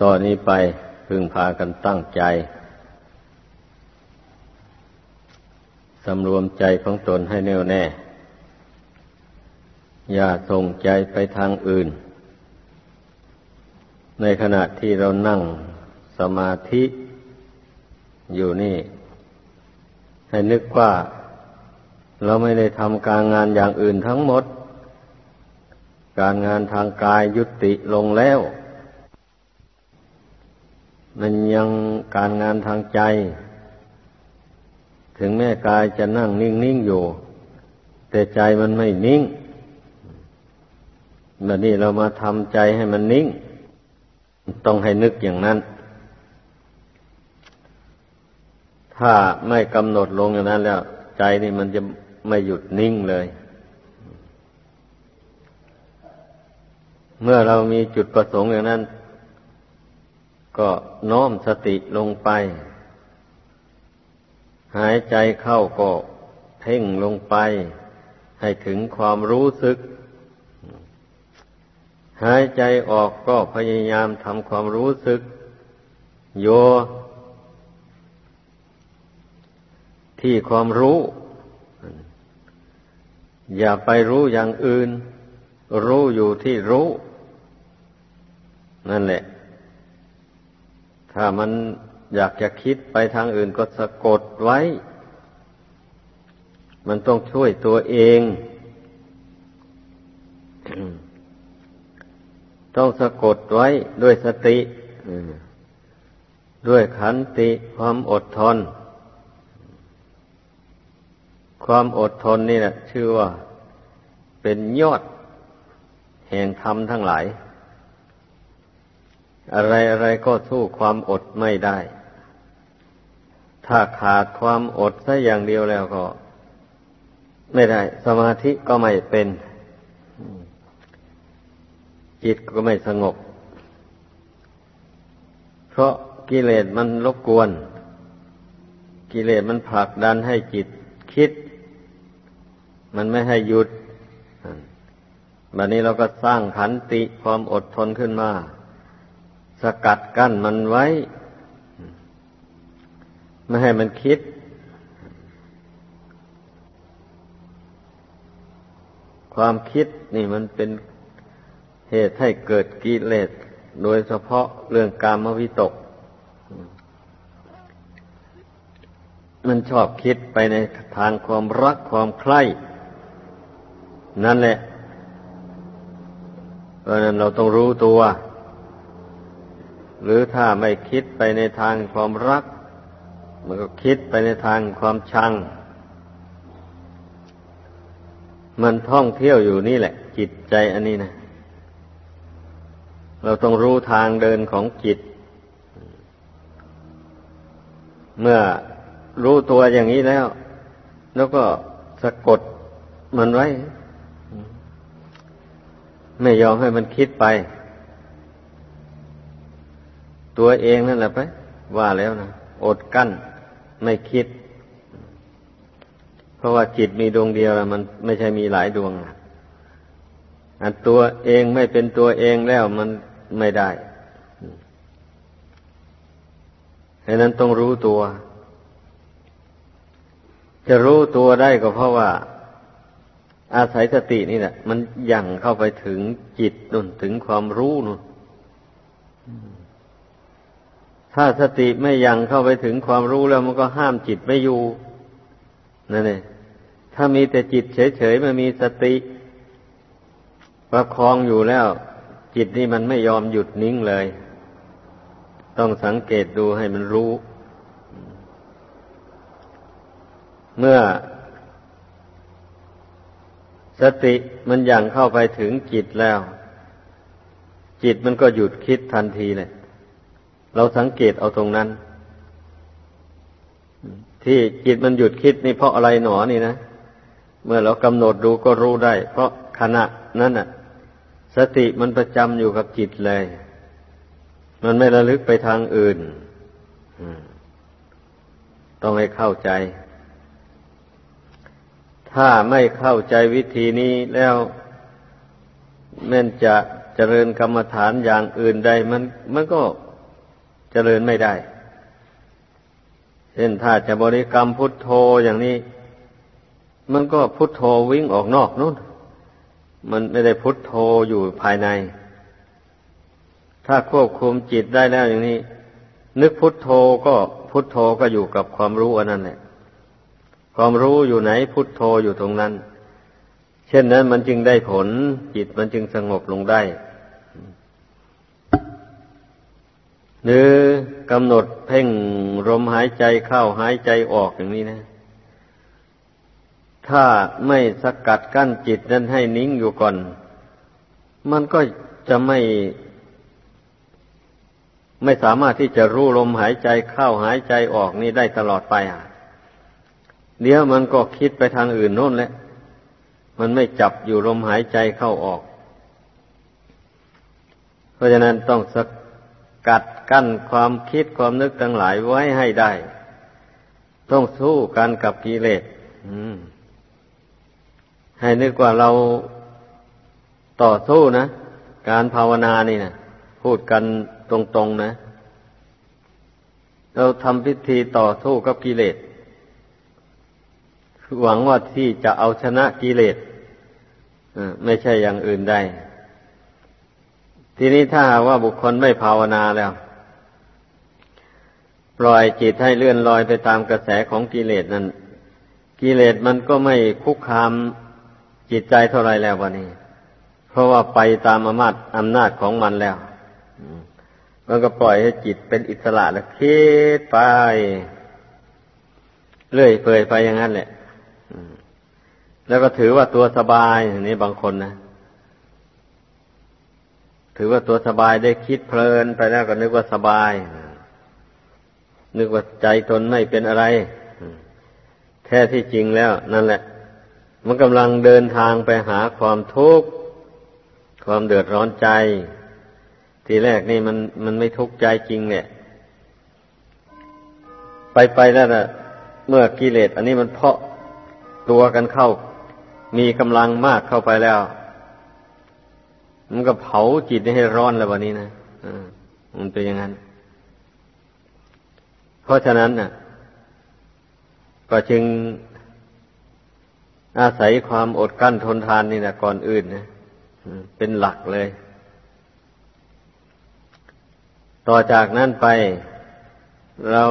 ต่อนนี้ไปพึงพากันตั้งใจ สำรวมใจของตนให้แน่วแน่ อย่าส่งใจไปทางอื่น ในขณะที่เรานั่งสมาธิอยู่นี่ ให้นึกว่าเราไม่ได้ทำการงานอย่างอื่นทั้งหมด การงานทางกายยุติลงแล้ว มันยังการงานทางใจ ถึงแม้กายจะนั่งนิ่งๆอยู่ แต่ใจมันไม่นิ่งแบบนี้เรามาทำใจให้มันนิ่ง ต้องให้นึกอย่างนั้น ถ้าไม่กำหนดลงอย่างนั้นแล้ว ใจนี่มันจะไม่หยุดนิ่งเลย เมื่อเรามีจุดประสงค์อย่างนั้น ก็น้อมสติลงไป หายใจเข้าก็เพ่งลงไป ให้ถึงความรู้สึก หายใจออกก็พยายามทำความรู้สึก โย ที่ความรู้ อย่าไปรู้อย่างอื่น รู้อยู่ที่รู้ นั่นแหละ ถ้ามันอยากจะคิดไปทางอื่นก็สะกดไว้ มันต้องช่วยตัวเอง ต้องสะกดไว้ด้วยสติด้วยขันติความอดทน ความอดทนนี่แหละชื่อว่า เป็นยอด แห่งธรรมทั้งหลาย อะไรอะไรก็สู้ความอดไม่ได้ ถ้าขาดความอดซะอย่างเดียวแล้วก็ ไม่ได้ สมาธิก็ไม่เป็น จิตก็ไม่สงบ เพราะกิเลสมันรบกวน กิเลสมันผลักดันให้จิตคิด มันไม่ให้หยุด บัดนี้เราก็สร้างขันติความอดทนขึ้นมา สกัดกั้นมันไว้ ไม่ให้มันคิด ความคิดนี่มันเป็นเหตุให้เกิดกิเลสโดยเฉพาะเรื่องการมวิตก มันชอบคิดไปในทางความรักความใคร่นั่นแหละเพราะนั้นเราต้องรู้ตัว หรือถ้าไม่คิดไปในทางความรัก มันก็คิดไปในทางความชัง มันท่องเที่ยวอยู่นี่แหละ จิตใจอันนี้นะเราต้องรู้ทางเดินของจิต เมื่อรู้ตัวอย่างนี้แล้ว แล้วก็สะกดมันไว้ ไม่ยอมให้มันคิดไป ตัวเองนั่นแหละไปว่าแล้วนะอดกั้นไม่คิด เพราะว่าจิตมีดวงเดียวมันไม่ใช่มีหลายดวงอันตัวเองไม่เป็นตัวเองแล้วมันไม่ได้ดังนั้นต้องรู้ตัว จะรู้ตัวได้ก็เพราะว่า อาศัยสตินี่แหละมันยั่งเข้าไปถึงจิตนุ่นถึงความรู้นุ่น ถ้าสติไม่ยังเข้าไปถึงความรู้แล้วมันก็ห้ามจิตไม่อยู่นั่นเองถ้ามีแต่จิตเฉยๆไม่มีสติประคองอยู่แล้ว จิตนี่มันไม่ยอมหยุดนิ่งเลย ต้องสังเกตดูให้มันรู้ เมื่อ สติมันยังเข้าไปถึงจิตแล้ว จิตมันก็หยุดคิดทันทีเลย เราสังเกตเอาตรงนั้น ที่จิตมันหยุดคิดนี่เพราะอะไรหนอนี่นะ เมื่อเรากำหนดดูก็รู้ได้ เพราะขณะนั้นน่ะ สติมันประจำอยู่กับจิตเลย มันไม่ระลึกไปทางอื่นต้องให้เข้าใจ ถ้าไม่เข้าใจวิธีนี้แล้วแม้นจะเจริญกรรมฐานอย่างอื่นใดมันมันก็ เจริญไม่ได้ เช่นถ้าจะบริกรรมพุทโธอย่างนี้ มันก็พุทโธวิ่งออกนอกนู่น มันไม่ได้พุทโธอยู่ภายใน ถ้าควบคุมจิตได้แล้วอย่างนี้ นึกพุทโธก็พุทโธก็อยู่กับความรู้อันนั้นแหละ ความรู้อยู่ไหนพุทโธอยู่ตรงนั้น เช่นนั้นมันจึงได้ผลจิตมันจึงสงบลงได้ หรือกำหนดเพ่งลมหายใจเข้าหายใจออกอย่างนี้นะ ถ้าไม่สกัดกั้นจิตนั้นให้นิ่งอยู่ก่อน มันก็จะไม่ ไม่สามารถที่จะรู้ลมหายใจเข้าหายใจออกนี้ได้ตลอดไปอะเดี๋ยวมันก็คิดไปทางอื่นโน่นแหละ มันไม่จับอยู่ลมหายใจเข้าออก เพราะฉะนั้นต้องสกัด กั้นความคิดความนึกทั้งหลายไว้ให้ได้ ต้องสู้กันกับกิเลสให้นึกว่าเราต่อสู้นะ การภาวนานี่นะพูดกันตรงๆนะ เราทำพิธีต่อสู้กับกิเลสหวังว่าที่จะเอาชนะกิเลสไม่ใช่อย่างอื่นได้ ทีนี้ถ้าว่าบุคคลไม่ภาวนาแล้ว ปล่อยจิตให้เลื่อนลอยไปตามกระแสของกิเลสนั้นกิเลสมันก็ไม่คุกคามจิตใจเท่าไรแล้ววันนี้ เพราะว่าไปตามอำนาจอำนาจของมันแล้วมันก็ปล่อยให้จิตเป็นอิสระแล้วคิดไปเรื่อยเปื่อยไปอย่างนั้นแหละแล้วก็ถือว่าตัวสบายอย่างนี่บางคนนะถือว่าตัวสบายได้คิดเพลินไปแล้วก็นึกว่าสบายนึ นึกว่าใจตนไม่เป็นอะไร แท้ที่จริงแล้ว นั่นแหละ มันกำลังเดินทางไปหาความทุกข์ความเดือดร้อนใจ ทีแรกนี่มันมันไม่ทุกข์ใจจริงเนี่ย ไปไปแล้วนะเมื่อกิเลสอันนี้มันเพาะตัวกันเข้า มีกำลังมากเข้าไปแล้ว มันก็เผาจิตให้ร้อนแล้ววันนี้นะมันเป็นอย่างนั้น เพราะฉะนั้นน่ะ ก็จึงอาศัยความอดกั้นทนทานนี่นะก่อนอื่นนะเป็นหลักเลย ต่อจากนั้นไป เรา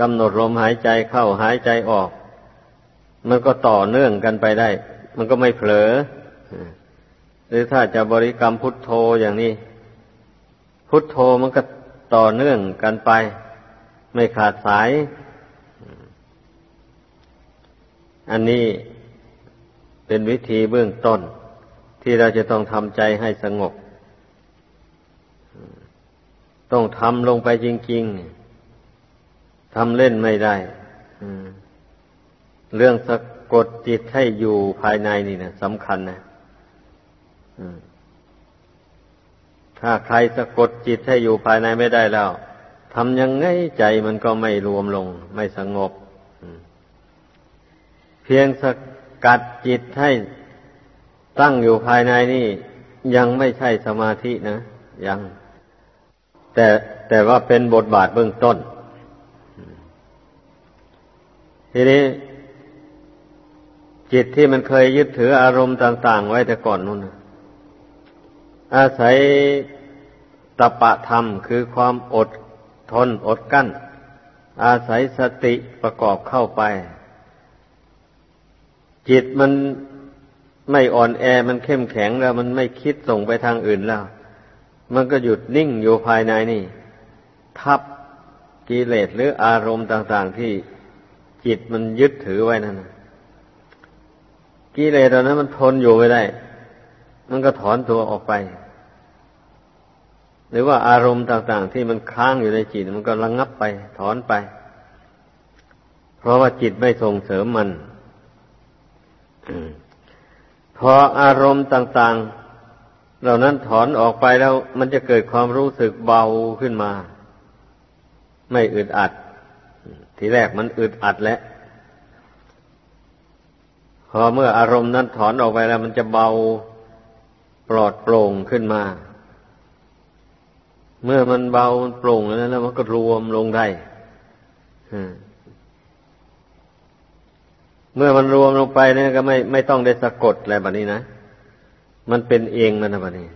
กำหนดลมหายใจเข้าหายใจออก มันก็ต่อเนื่องกันไปได้ มันก็ไม่เผลอ หรือถ้าจะบริกรรมพุทโธอย่างนี้ พุทโธมันก็ต่อเนื่องกันไป ไม่ขาดสาย อันนี้เป็นวิธีเบื้องต้น ที่เราจะต้องทำใจให้สงบ ต้องทำลงไปจริง ๆทำเล่นไม่ได้เรื่องสะกดจิตให้อยู่ภายในนี่นะสำคัญนะถ้าใครสะกดจิตให้อยู่ภายในไม่ได้แล้วำยังไงใจมันก็ไม่รวมลง ไม่สงบ เพียงสกัดจิตให้ตั้งอยู่ภายในนี่ ยังไม่ใช่สมาธินะ ยัง แต่แต่ว่าเป็นบทบาทเบื้องต้น ทีนี้ จิตที่มันเคยยึดถืออารมณ์ต่าง ๆ ไว้แต่ก่อนนู่นอาศัยตปะธรรมคือความอด ทนอดกั้น อาศัยสติประกอบเข้าไป จิตมันไม่อ่อนแอมันเข้มแข็งแล้ว มันไม่คิดส่งไปทางอื่นแล้ว มันก็หยุดนิ่งอยู่ภายในนี่ ทับกิเลสหรืออารมณ์ต่าง ๆ ที่จิตมันยึดถือไว้นั่นกิเลสตอนนั้นมันทนอยู่ไม่ได้ มันก็ถอนตัวออกไป หรือว่าอารมณ์ต่าง ๆ ที่มันค้างอยู่ในจิตมันก็ระงงับไป ถอนไป เพราะว่าจิตไม่ส่งเสริมมันพออารมณ์ต่าง ๆ เหล่านั้นถอนออกไปแล้ว มันจะเกิดความรู้สึกเบาขึ้นมา ไม่อึดอัด ทีแรกมันอึดอัดแล้วพอเมื่ออารมณ์นั้นถอนออกไปแล้ว มันจะเบาปลอดโปร่งขึ้นมา เมื่อมันเบามันโปร่งแล้วแล้วมันก็รวมลงได้เมื่อมันรวมลงไปเนี่ยก็ไม่ไม่ต้องได้สะกดอะไรแบบนี้นะ มันเป็นเองมันนะแบบนี้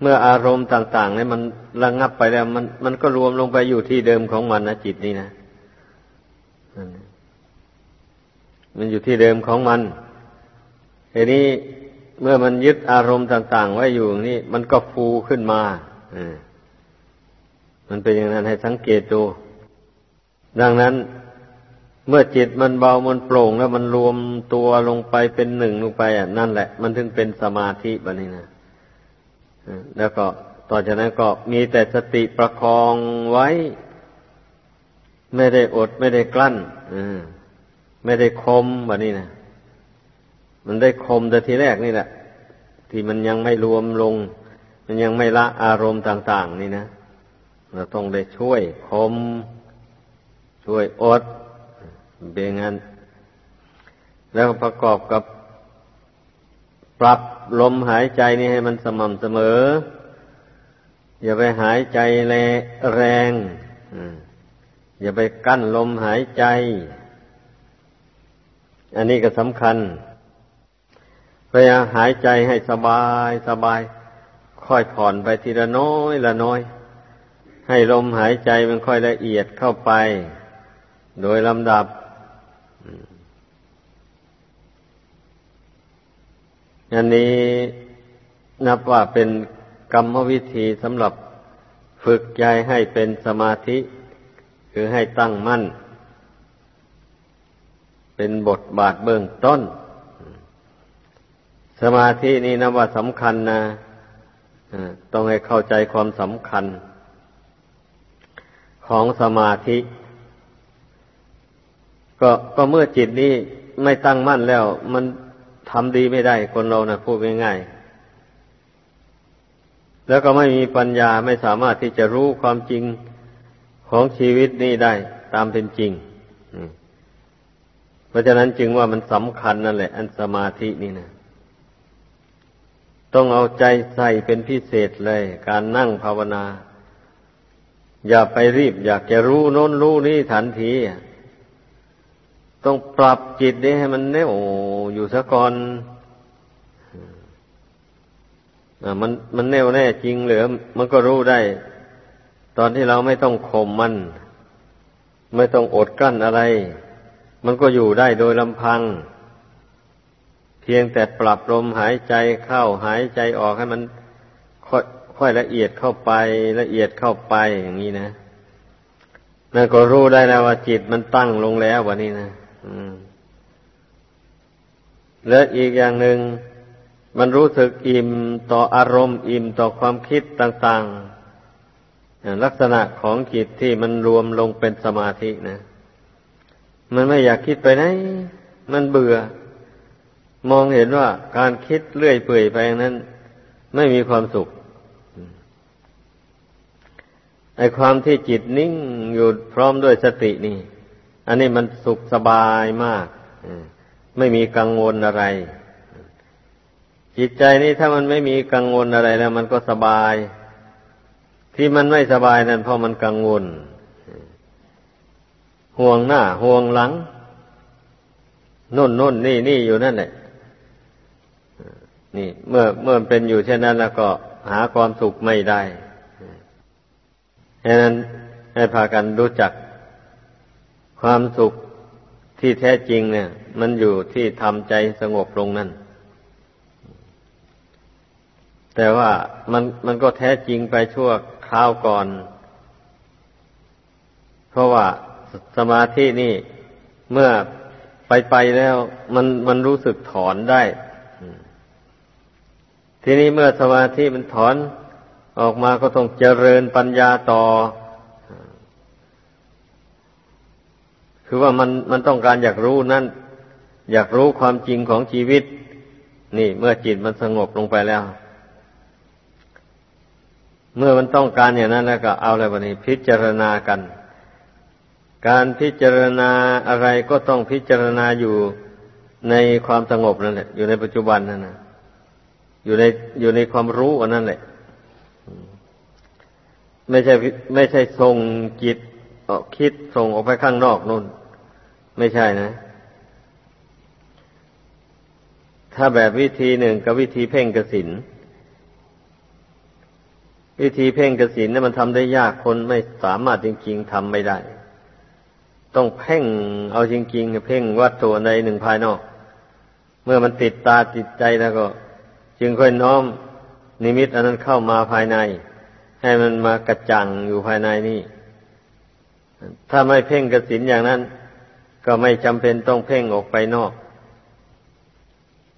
เมื่ออารมณ์ต่าง ๆ เนี่ยมันระงงับไปแล้ว มันมันก็รวมลงไปอยู่ที่เดิมของมันนะจิตนี่นะมันอยู่ที่เดิมของมันทีนี้เมื่อมันยึดอารมณ์ต่าง ๆ ไว้อยู่นี่ มันก็ฟูขึ้นมาอ่า มันเป็นอย่างนั้นให้สังเกตดู ดังนั้น เมื่อจิตมันเบามันโปร่งแล้วมันรวมตัวลงไปเป็นหนึ่งลงไปอะนั่นแหละ มันถึงเป็นสมาธิแบบนี้นะแล้วก็ต่อจากนั้นก็มีแต่สติประคองไว้ ไม่ได้อดไม่ได้กลั้นไม่ได้คมแบบนี้นะมันได้คมแต่ทีแรกนี่แหละ ที่มันยังไม่รวมลง มันยังไม่ละอารมณ์ต่าง ๆ นี่นะเราต้องได้ช่วยคม ช่วยอดเบงั้นแล้วประกอบกับปรับลมหายใจนี่ให้มันสม่ำเสมอ อย่าไปหายใจแรงอย่าไปกั้นลมหายใจ อันนี้ก็สำคัญพยายามหายใจให้สบายสบาย ค่อยผ่อนไปทีละน้อยละน้อย ให้ลมหายใจมันค่อยละเอียดเข้าไป โดยลำดับ อันนี้นับว่าเป็นกรรมวิธีสำหรับฝึกใจให้เป็นสมาธิ คือให้ตั้งมั่น เป็นบทบาทเบื้องต้น สมาธินี้นับว่าสำคัญนะ ต้องให้เข้าใจความสำคัญ ของสมาธิ ก็ก็เมื่อจิตนี้ไม่ตั้งมั่นแล้ว มันทำดีไม่ได้คนเรานะพูดง่ายๆแล้วก็ไม่มีปัญญาไม่สามารถที่จะรู้ความจริงของชีวิตนี้ได้ตามเป็นจริงเพราะฉะนั้นจึงว่ามันสำคัญนั่นแหละ อันสมาธินี่นะ ต้องเอาใจใส่เป็นพิเศษเลย การนั่งภาวนา อย่าไปรีบ อยากจะรู้โน้นรู้นี่ทันทีต้องปรับจิตนี้ให้มันแน่วอยู่ซะก่อนมันมันแน่วแน่จริงเหรือ มันก็รู้ได้ ตอนที่เราไม่ต้องข่มมัน ไม่ต้องอดกั้นอะไร มันก็อยู่ได้โดยลำพัง พียงแต่ปรับลมหายใจเข้าหายใจออกให้มันค่อยค่อยละเอียดเข้าไปละเอียดเข้าไปอย่างนี้นะนั่นก็รู้ได้แล้วว่าจิตมันตั้งลงแล้ววันนี้นะและอีกอย่างหนึ่งมันรู้สึกอิ่มต่ออารมณ์ อิ่มต่อความคิดต่างๆ ลักษณะของจิตที่มันรวมลงเป็นสมาธินะ มันไม่อยากคิดไปไหน มันเบื่อ มองเห็นว่าการคิดเลื่อยเปื่อยไปนั้น ไม่มีความสุขไอความที่จิตนิ่งอยู่พร้อมด้วยสตินี่ อันนี้มันสุขสบายมากไม่มีกังวลอะไร จิตใจนี้ถ้ามันไม่มีกังวลอะไรแล้ว มันก็สบาย ที่มันไม่สบายนั่นเพราะมันกังวล ห่วงหน้า ห่วงหลังนุ่นนุ่นนี่นี่อยู่นั่นแหละ นี่ เมื่อเมื่อเป็นอยู่เช่นนั้นแล้วก็หาความสุขไม่ได้ดังนั้นให้พากันรู้จักความสุขที่แท้จริงเนี่ย มันอยู่ที่ทำใจสงบลงนั่น แต่ว่ามันมันก็แท้จริงไปชั่วคราวก่อน เพราะว่าสมาธินี่เมื่อไปไปแล้ว มันมันรู้สึกถอนได้ ทีนี้เมื่อสมาธิมันถอนออกมาก็ต้องเจริญปัญญาต่อ คือว่ามันมันต้องการอยากรู้นั่น อยากรู้ความจริงของชีวิต นี่ เมื่อจิตมันสงบลงไปแล้ว เมื่อมันต้องการอย่างนั้นแล้วก็เอาอะไรวันนี้ พิจารณากัน การพิจารณาอะไรก็ต้องพิจารณาอยู่ในความสงบนั่นแหละอยู่ในปัจจุบันนั่นนะ อยู่ในอยู่ในความรู้อันนั้นแหละไม่ใช่ไม่ใช่ส่งจิตออกคิดส่งออกไปข้างนอกนู่น ไม่ใช่นะ ถ้าแบบวิธีหนึ่งกับวิธีเพ่งกสินวิธีเพ่งกสินนี่มันทำได้ยากคนไม่สามารถจริงๆทำไม่ได้ ต้องเพ่งเอาจริงๆเพ่งวัตถุใดหนึ่งภายนอก เมื่อมันติดตาติดใจแล้วก็ จึงค่อยน้อมนิมิตอันนั้นเข้ามาภายใน ให้มันมากระจังอยู่ภายในนี่ถ้าไม่เพ่งกสินอย่างนั้น ก็ไม่จำเป็นต้องเพ่งออกไปนอก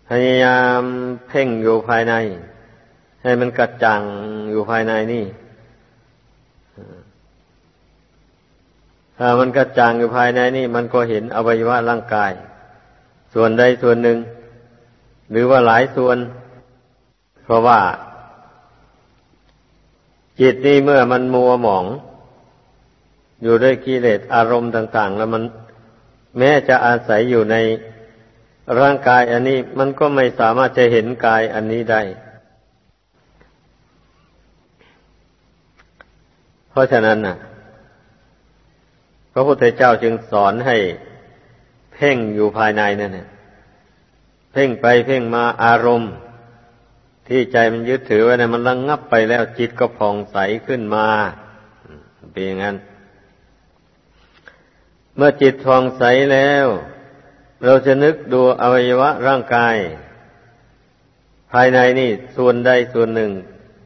พยายามเพ่งอยู่ภายใน ให้มันกระจังอยู่ภายในนี่ถ้ามันกระจ่างอยู่ภายในนี่มันก็เห็นอวัยวะร่างกาย ส่วนใดส่วนหนึ่ง หรือว่าหลายส่วน เพราะว่า จิตนี่เมื่อมันมัวหมอง อยู่ด้วยกิเลสอารมณ์ต่าง ๆ แล้วมัน แม้จะอาศัยอยู่ในร่างกายอันนี้มันก็ไม่สามารถจะเห็นกายอันนี้ได้ เพราะฉะนั้นน่ะพระพุทธเจ้าจึงสอนให้เพ่งอยู่ภายในนั่นเนี่ยเพ่งไปเพ่งมาอารมณ์ ที่ใจมันยึดถือไว้เนี่ยมันระงงับไปแล้วจิตก็ผ่องใสขึ้นมาเป็นอย่างนั้น เมื่อจิตทองใสแล้ว เราจะนึกดูอวัยวะร่างกาย ภายในนี่ส่วนใดส่วนหนึ่ง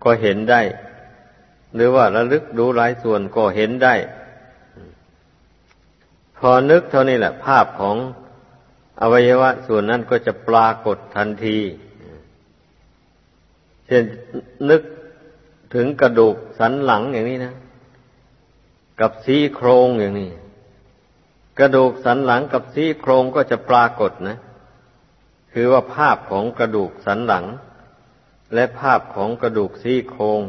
ก็เห็นได้ หรือว่าระลึกดูหลายส่วนก็เห็นได้ พอนึกเท่านี้แหละ ภาพของอวัยวะส่วนนั้นก็จะปรากฏทันที เช่นนึกถึงกระดูกสันหลังอย่างนี้นะ กับซี่โครงอย่างนี้ กระดูกสันหลังกับซี่โครงก็จะปรากฏนะ คือว่าภาพของกระดูกสันหลัง และภาพของกระดูกซี่โครง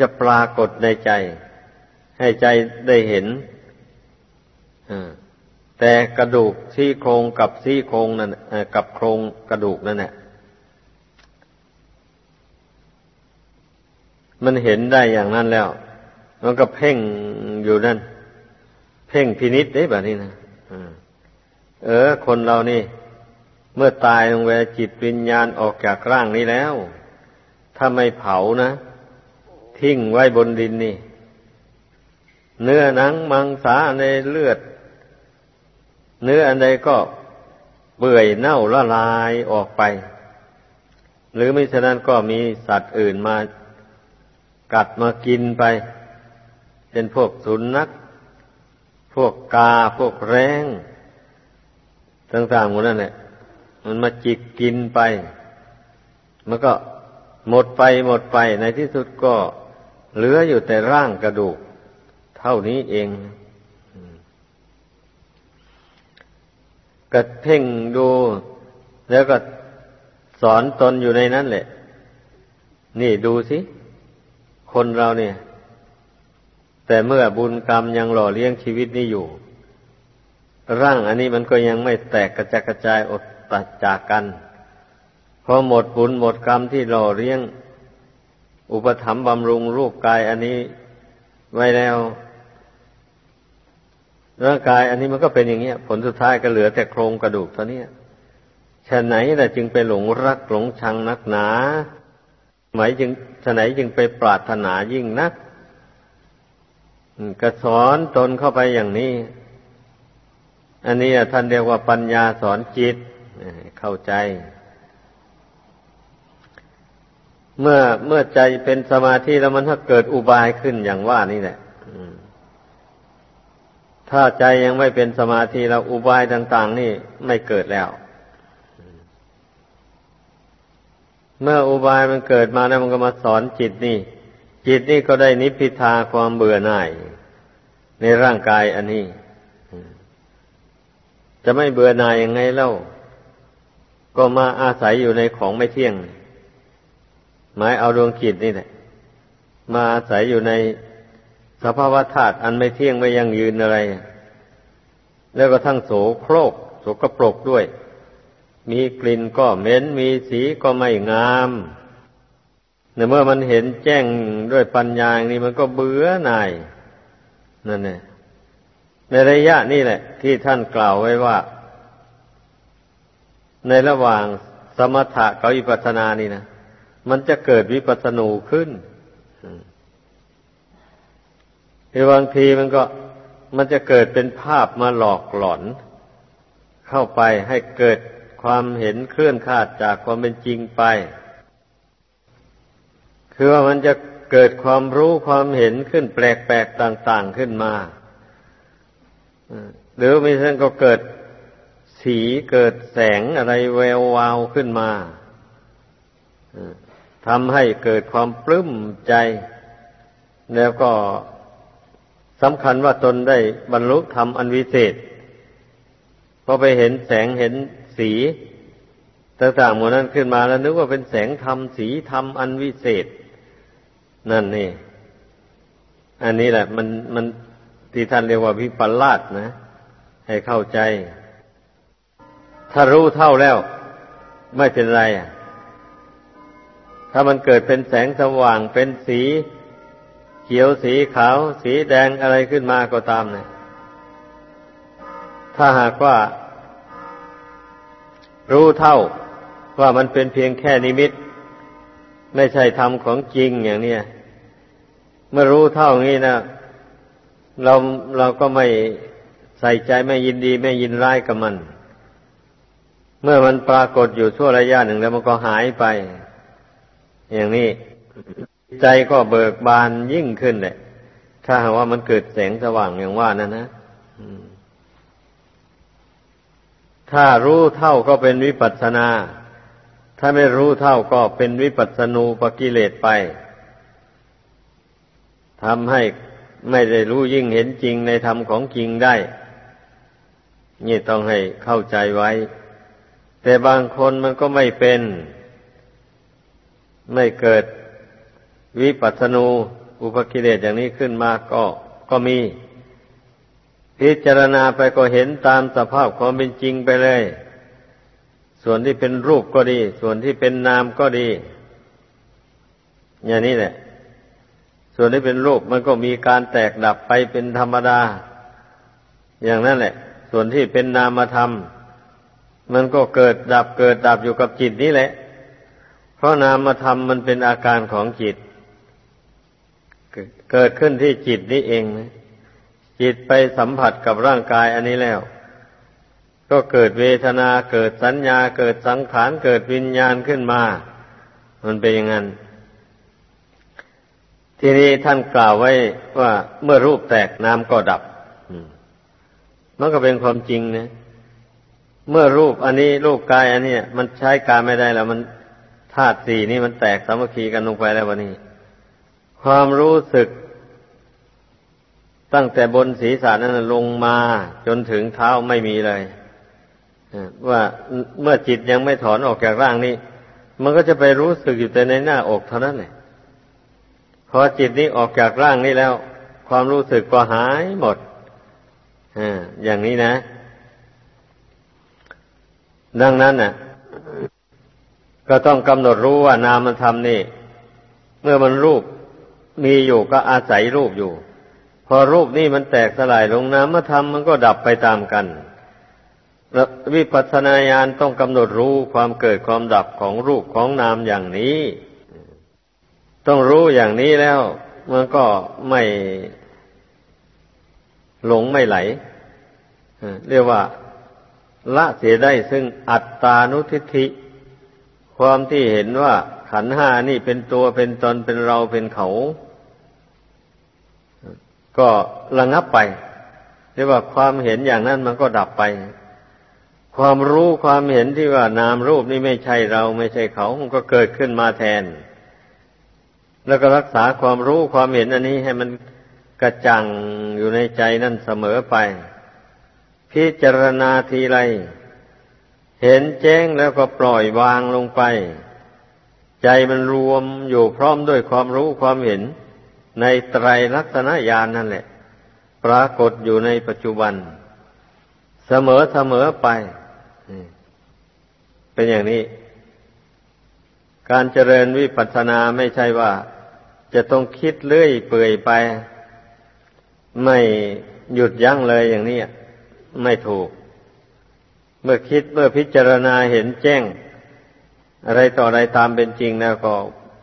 จะปรากฏในใจ ให้ใจได้เห็นแต่กระดูกซี่โครงกับซี่โครงนั่นกับโครงกระดูกนั่นแหละ มันเห็นได้อย่างนั้นแล้ว มันก็เพ่งอยู่นั่น เพ่งพินิษได้แบบนี้นะเออ คนเรานี่ เมื่อตายลงไปจิตวิญญาณออกจากร่างนี้แล้ว ถ้าไม่เผานะ ทิ้งไว้บนดินนี่ เนื้อหนังมังสาในเลือด เนื้ออันใดก็เปื่อยเน่าละลายออกไป หรือไม่ฉะนั้นก็มีสัตว์อื่นมา กัดมากินไป เป็นพวกสุนัขพวกกาพวกแรงต่างๆหมดนั่นแหละมันมาจิกกินไป มันก็หมดไปหมดไปในที่สุดก็เหลืออยู่แต่ร่างกระดูก เท่านี้เองก็เพ่งดู แล้วก็สอนตนอยู่ในนั้นแหละ นี่ดูสิ คนเราเนี่ย แต่เมื่อบุญกรรมยังหล่อเลี้ยงชีวิตนี้อยู่ ร่างอันนี้มันก็ยังไม่แตกกระจายกระจายอดตัดจากกันพอหมดบุญหมดกรรมที่หล่อเลี้ยง อุปถัมภ์บำรุงรูปกายอันนี้ไว้แล้วร่างกายอันนี้มันก็เป็นอย่างเงี้ย ผลสุดท้ายก็เหลือแต่โครงกระดูกเท่านี้ฉะไหนแต่จึงไปหลงรักหลงชังนักหนา หมายจึงฉะไหนจึงไปปรารถนายิ่งนักก็สอนตนเข้าไปอย่างนี้ อันนี้ท่านเรียกว่าปัญญาสอนจิตเข้าใจ เมื่อเมื่อใจเป็นสมาธิแล้วมันถ้าเกิดอุบายขึ้นอย่างว่านี่แหละถ้าใจยังไม่เป็นสมาธิแล้วอุบายต่าง ๆ นี่ไม่เกิดแล้ว เมื่ออุบายมันเกิดมาแล้วมันก็มาสอนจิตนี่ จิตนี่ก็ได้นิพพิทาความเบื่อหน่าย ในร่างกายอันนี้ จะไม่เบื่อหน่ายยังไงเล่า ก็มาอาศัยอยู่ในของไม่เที่ยง หมายเอาดวงจิตนี่แหละมาอาศัยอยู่ในสภาวะธาตุอันไม่เที่ยงไม่ยั่งยืนอะไร แล้วก็ทั้งโสโครกโสกปรกด้วย มีกลิ่นก็เหม็น มีสีก็ไม่งามในเมื่อมันเห็นแจ้งด้วยปัญญาอย่างนี้มันก็เบื่อหน่ายนั่นแหละในระยะนี้แหละ ที่ท่านกล่าวไว้ว่า ในระหว่างสมถะกับวิปัสสนานี่นะมันจะเกิดวิปัสสนูขึ้นคือบางทีมันก็มันจะเกิดเป็นภาพมาหลอกหลอน เข้าไปให้เกิด ความเห็นเคลื่อนคาดจากความเป็นจริงไป คือว่ามันจะเกิดความรู้ความเห็นขึ้นแปลกๆต่าง ๆขึ้นมา หรือม่เช่นก็เกิดสีเกิดแสงอะไรแวววาวขึ้นมาทำให้เกิดความปลื้มใจ แล้วก็สำคัญว่าตนได้บรรลุธรรมอันวิเศษพอไปเห็นแสงเห็น สีต่างๆหมดนั้นขึ้นมาแล้วนึกว่าเป็นแสงธรรมสีธรรมอันวิเศษ นั่นนี่ อันนี้แหละ มันมันที่ท่านเรียกว่าวิปลาสนะ ให้เข้าใจ ถ้ารู้เท่าแล้ว ไม่เป็นไรอะถ้ามันเกิดเป็นแสงสว่างเป็นสีเขียวสีขาว สีแดงอะไรขึ้นมาก็ตามเนะถ้าหากว่า รู้เท่าว่ามันเป็นเพียงแค่นิมิต ไม่ใช่ธรรมของจริงอย่างนี้เมื่อรู้เท่านี้นะเราเราก็ไม่ใส่ใจไม่ยินดีไม่ยินร้ายกับมัน เมื่อมันปรากฏอยู่ชั่วระยะหนึ่งแล้วมันก็หายไป อย่างนี้ใจก็เบิกบานยิ่งขึ้นเลยถ้าหากว่ามันเกิดแสงสว่างอย่างว่านั่นนะ ถ้ารู้เท่าก็เป็นวิปัสสนา ถ้าไม่รู้เท่าก็เป็นวิปัสสนูปกิเลสไปทำให้ไม่ได้รู้ยิ่งเห็นจริงในธรรมของจริงได้ นี่ต้องให้เข้าใจไว้ แต่บางคนมันก็ไม่เป็น ไม่เกิดวิปัสสนูอุปกิเลสอย่างนี้ขึ้นมาก็ก็มี พิจารณาไปก็เห็นตามสภาพความเป็นจริงไปเลย ส่วนที่เป็นรูปก็ดี ส่วนที่เป็นนามก็ดี อย่างนี้แหละ ส่วนที่เป็นรูปมันก็มีการแตกดับไปเป็นธรรมดา อย่างนั้นแหละ ส่วนที่เป็นนามธรรม มันก็เกิดดับเกิดดับอยู่กับจิตนี้แหละ เพราะนามธรรมมันเป็นอาการของจิต เกิดขึ้นที่จิตนี้เองนะ จิตไปสัมผัสกับร่างกายอันนี้แล้ว ก็เกิดเวทนาเกิดสัญญาเกิดสังขารเกิดวิญญาณขึ้นมา มันเป็นอย่างนั้น ทีนี้ท่านกล่าวไว้ว่าเมื่อรูปแตกน้ำก็ดับมันก็เป็นความจริงนะเมื่อรูปอันนี้รูปกายอันนี้มันใช้การไม่ได้แล้ว มันธาตุสี่นี่มันแตกสามัคคีกันลงไปแล้ววันนี้ ความรู้สึก ตั้งแต่บนศีรษะนั้นลงมาจนถึงเท้าไม่มีเลยว่าเมื่อจิตยังไม่ถอนออกจากร่างนี้ มันก็จะไปรู้สึกอยู่แต่ในหน้าอกเท่านั้นเลยพอจิตนี้ออกจากร่างนี้แล้ว ความรู้สึกก็หายหมดออย่างนี้นะ ดังนั้นน่ะ ก็ต้องกำหนดรู้ว่านามธรรมนี่ เมื่อมันรูปมีอยู่ก็อาศัยรูปอยู่ พอรูปนี่มันแตกสลายลงน้ำมาทำมันก็ดับไปตามกันวิปัสสนาญาณต้องกำหนดรู้ความเกิดความดับของรูปของนามอย่างนี้ ต้องรู้อย่างนี้แล้ว มันก็ไม่หลงไม่ไหลเรียกว่าละเสียได้ซึ่งอัตตานุทิฏฐิความที่เห็นว่าขันห้านี่เป็นตัวเป็นตนเป็นเราเป็นเขา ก็ระงับไปเรียกว่าความเห็นอย่างนั้นมันก็ดับไป ความรู้ความเห็นที่ว่านามรูปนี่ไม่ใช่เราไม่ใช่เขา มันก็เกิดขึ้นมาแทน แล้วก็รักษาความรู้ความเห็นอันนี้ให้มันกระจ่างอยู่ในใจนั่นเสมอไป พิจารณาทีไร เห็นแจ้งแล้วก็ปล่อยวางลงไป ใจมันรวมอยู่พร้อมด้วยความรู้ความเห็น ในไตรลักษณญาณนนั่นแหละ ปรากฏอยู่ในปัจจุบัน เสมอเสมอไป เป็นอย่างนี้ การเจริญวิปัสสนาไม่ใช่ว่า จะต้องคิดเลื่อยเปื่อยไป ไม่หยุดยั้งเลยอย่างนี้ไม่ถูก เมื่อคิดเมื่อพิจารณาเห็นแจ้ง อะไรต่ออะไรตามเป็นจริงแล้วก็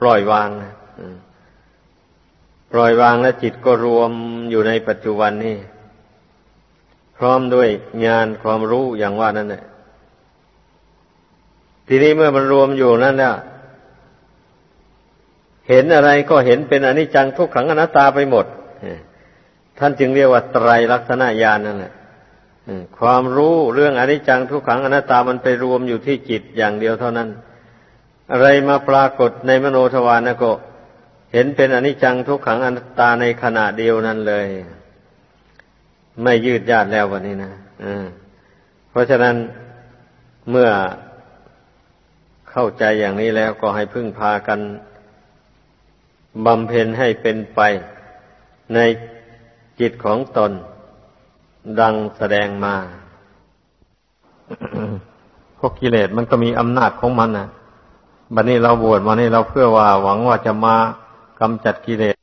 ปล่อยวาง ปล่อยวางแล้วจิตก็รวมอยู่ในปัจจุบันนี้พร้อมด้วยญาณความรู้อย่างว่านั่นแหละทีนี้เมื่อมันรวมอยู่นั่นแล้วเห็นอะไรก็เห็นเป็นอนิจจังทุกขังอนัตตาไปหมดท่านจึงเรียกว่าไตรลักษณญาณนั่นแหละความรู้เรื่องอนิจจังทุกขังอนัตตามันไปรวมอยู่ที่จิตอย่างเดียวเท่านั้น อะไรมาปรากฏในมโนทวารนก็ เห็นเป็นอนิจจังทุกขังอนัตตาในขณะเดียวนั้นเลย ไม่ยืดยาดแล้ววันนี้นะเพราะฉะนั้นเมื่อเข้าใจอย่างนี้แล้วก็ให้พึ่งพากันบำเพ็ญให้เป็นไปในจิตของตน ดังแสดงมา พวกกิเลสมันก็มีอำนาจของมันนะบัดนี้เราบวชมานี่เราเพื่อว่าหวังว่าจะมา กำจัดกิเลส